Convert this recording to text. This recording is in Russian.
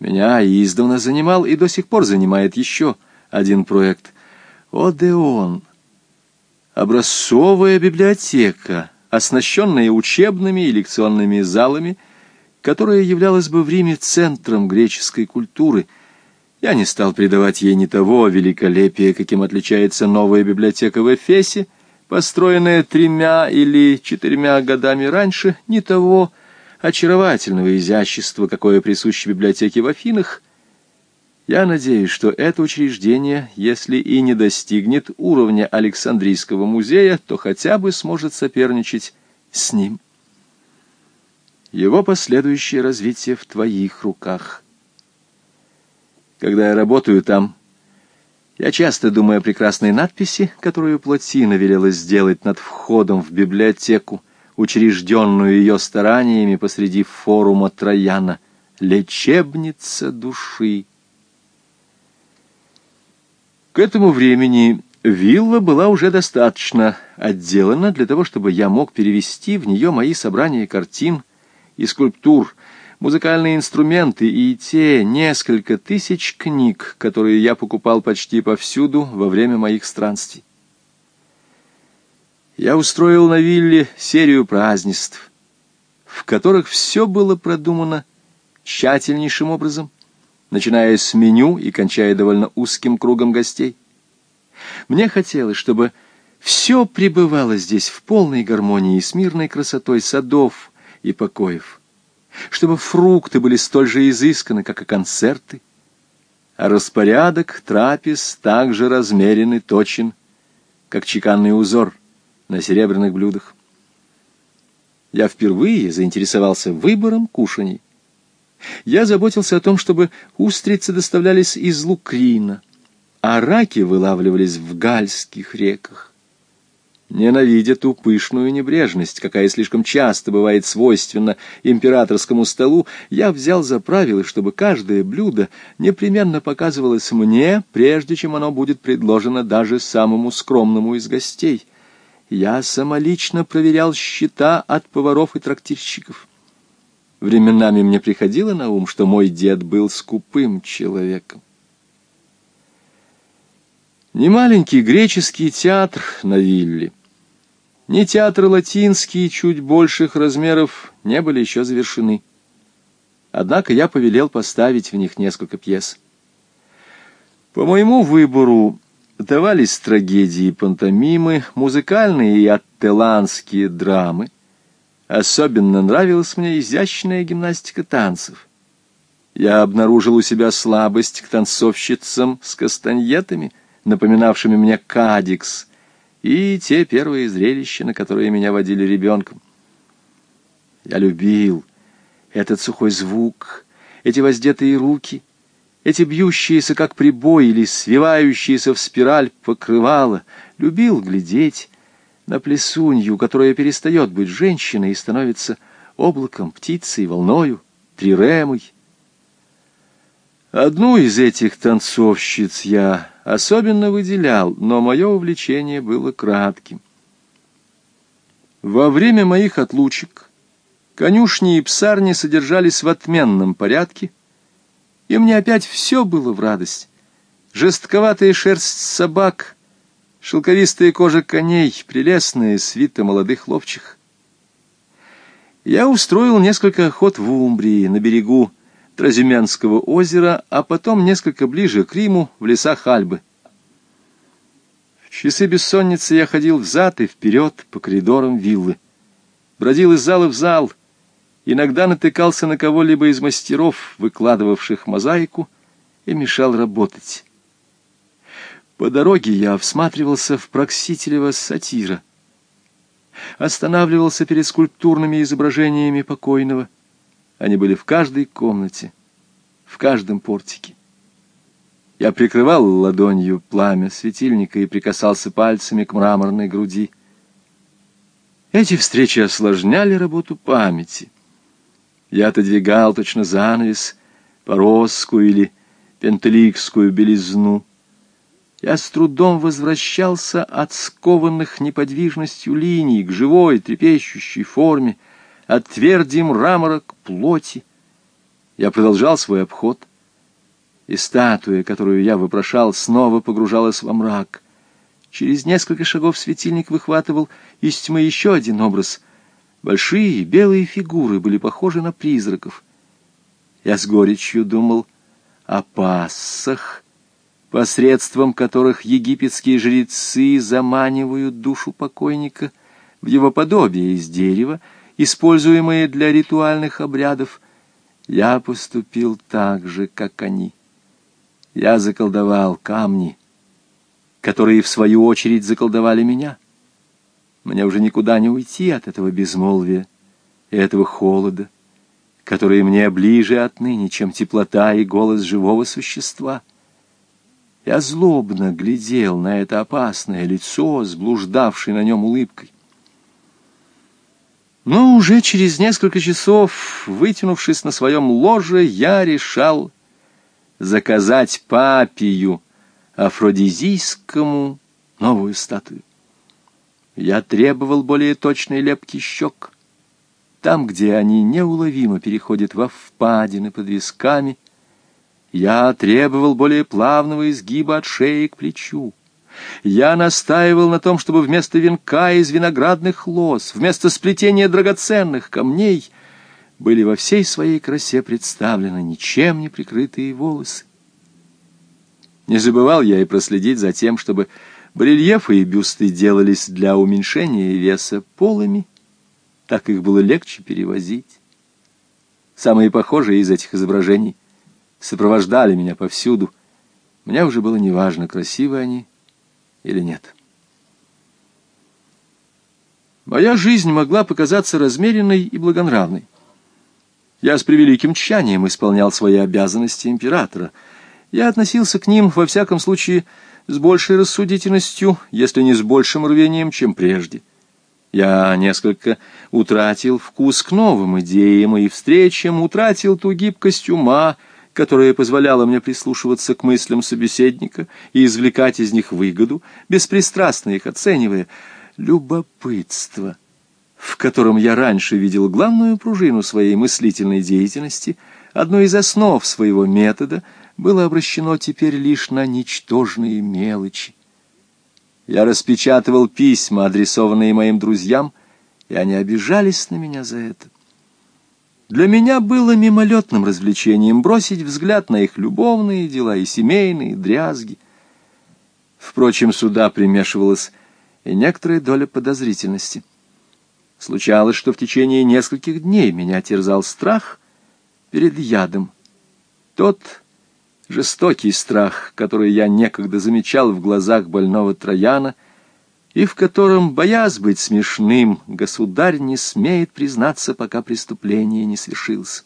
Меня издавна занимал и до сих пор занимает еще один проект. Одеон. Образцовая библиотека, оснащенная учебными и лекционными залами, которая являлась бы в Риме центром греческой культуры. Я не стал придавать ей ни того великолепия, каким отличается новая библиотека в Эфесе, построенная тремя или четырьмя годами раньше, ни того очаровательного изящества, какое присуще библиотеке в Афинах, я надеюсь, что это учреждение, если и не достигнет уровня Александрийского музея, то хотя бы сможет соперничать с ним. Его последующее развитие в твоих руках. Когда я работаю там, я часто думаю о прекрасной надписи, которую Плотина велела сделать над входом в библиотеку, учрежденную ее стараниями посреди форума Трояна «Лечебница души». К этому времени вилла была уже достаточно отделана для того, чтобы я мог перевести в нее мои собрания картин и скульптур, музыкальные инструменты и те несколько тысяч книг, которые я покупал почти повсюду во время моих странствий. Я устроил на вилле серию празднеств, в которых все было продумано тщательнейшим образом, начиная с меню и кончая довольно узким кругом гостей. Мне хотелось, чтобы все пребывало здесь в полной гармонии с мирной красотой садов и покоев, чтобы фрукты были столь же изысканы, как и концерты, а распорядок трапез так же размерен и точен, как чеканный узор — на серебряных блюдах. Я впервые заинтересовался выбором кушаний. Я заботился о том, чтобы устрицы доставлялись из Лукрина, а раки вылавливались в гальских реках. Ненавидя ту пышную небрежность, какая слишком часто бывает свойственна императорскому столу, я взял за правило, чтобы каждое блюдо непременно показывалось мне, прежде чем оно будет предложено даже самому скромному из гостей — я самолично проверял счета от поваров и трактирщиков. Временами мне приходило на ум, что мой дед был скупым человеком. Ни маленький греческий театр на вилле, ни театр латинский чуть больших размеров не были еще завершены. Однако я повелел поставить в них несколько пьес. По моему выбору давались трагедии пантомимы, музыкальные и аттеланские драмы. Особенно нравилась мне изящная гимнастика танцев. Я обнаружил у себя слабость к танцовщицам с кастаньетами, напоминавшими мне кадикс, и те первые зрелища, на которые меня водили ребенком. Я любил этот сухой звук, эти воздетые руки — эти бьющиеся, как прибой, или свивающиеся в спираль покрывала, любил глядеть на плесунью, которая перестает быть женщиной и становится облаком, птицей, волною, триремой. Одну из этих танцовщиц я особенно выделял, но мое увлечение было кратким. Во время моих отлучек конюшни и псарни содержались в отменном порядке, и мне опять все было в радость. Жестковатая шерсть собак, шелковистая кожа коней, прелестная свита молодых ловчих. Я устроил несколько охот в Умбрии, на берегу Тразюмянского озера, а потом несколько ближе к Риму, в лесах Альбы. В часы бессонницы я ходил взад и вперед по коридорам виллы. Бродил из зала в зал — иногда натыкался на кого-либо из мастеров, выкладывавших мозаику, и мешал работать. По дороге я всматривался в Проксителева сатира, останавливался перед скульптурными изображениями покойного. Они были в каждой комнате, в каждом портике. Я прикрывал ладонью пламя светильника и прикасался пальцами к мраморной груди. Эти встречи осложняли работу памяти. Я отодвигал точно занавес, поросскую или пентликскую белизну. Я с трудом возвращался от скованных неподвижностью линий к живой трепещущей форме, от тверди мрамора к плоти. Я продолжал свой обход, и статуя, которую я вопрошал, снова погружалась во мрак. Через несколько шагов светильник выхватывал из тьмы еще один образ. Большие белые фигуры были похожи на призраков. Я с горечью думал о пассах, посредством которых египетские жрецы заманивают душу покойника в его подобие из дерева, используемое для ритуальных обрядов. Я поступил так же, как они. Я заколдовал камни, которые, в свою очередь, заколдовали меня. Мне уже никуда не уйти от этого безмолвия и этого холода, которые мне ближе отныне, чем теплота и голос живого существа. Я злобно глядел на это опасное лицо с блуждавшей на нем улыбкой. Но уже через несколько часов, вытянувшись на своем ложе, я решал заказать папию афродизийскому новую статую. Я требовал более точной лепки щек, там, где они неуловимо переходят во впадины под висками, я требовал более плавного изгиба от шеи к плечу. Я настаивал на том, чтобы вместо венка из виноградных лоз, вместо сплетения драгоценных камней, были во всей своей красе представлены ничем не прикрытые волосы. Не забывал я и проследить за тем, чтобы барельефы и бюсты делались для уменьшения веса полыми, так их было легче перевозить. Самые похожие из этих изображений — сопровождали меня повсюду. Мне уже было неважно, красивы они или нет. Моя жизнь могла показаться размеренной и благонравной. Я с превеликим тщанием исполнял свои обязанности императора. Я относился к ним, во всяком случае, с большей рассудительностью, если не с большим рвением, чем прежде. Я несколько утратил вкус к новым идеям и встречам, утратил ту гибкость ума, которая позволяла мне прислушиваться к мыслям собеседника и извлекать из них выгоду, беспристрастно их оценивая, любопытство, в котором я раньше видел главную пружину своей мыслительной деятельности, одной из основ своего метода, было обращено теперь лишь на ничтожные мелочи. Я распечатывал письма, адресованные моим друзьям, и они обижались на меня за это. Для меня было мимолетным развлечением бросить взгляд на их любовные дела и семейные дрязги. Впрочем, сюда примешивалась и некоторая доля подозрительности. Случалось, что в течение нескольких дней меня терзал страх перед ядом. Тот жестокий страх, который я некогда замечал в глазах больного Трояна — и в котором, боясь быть смешным, государь не смеет признаться, пока преступление не свершилось.